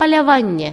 полявання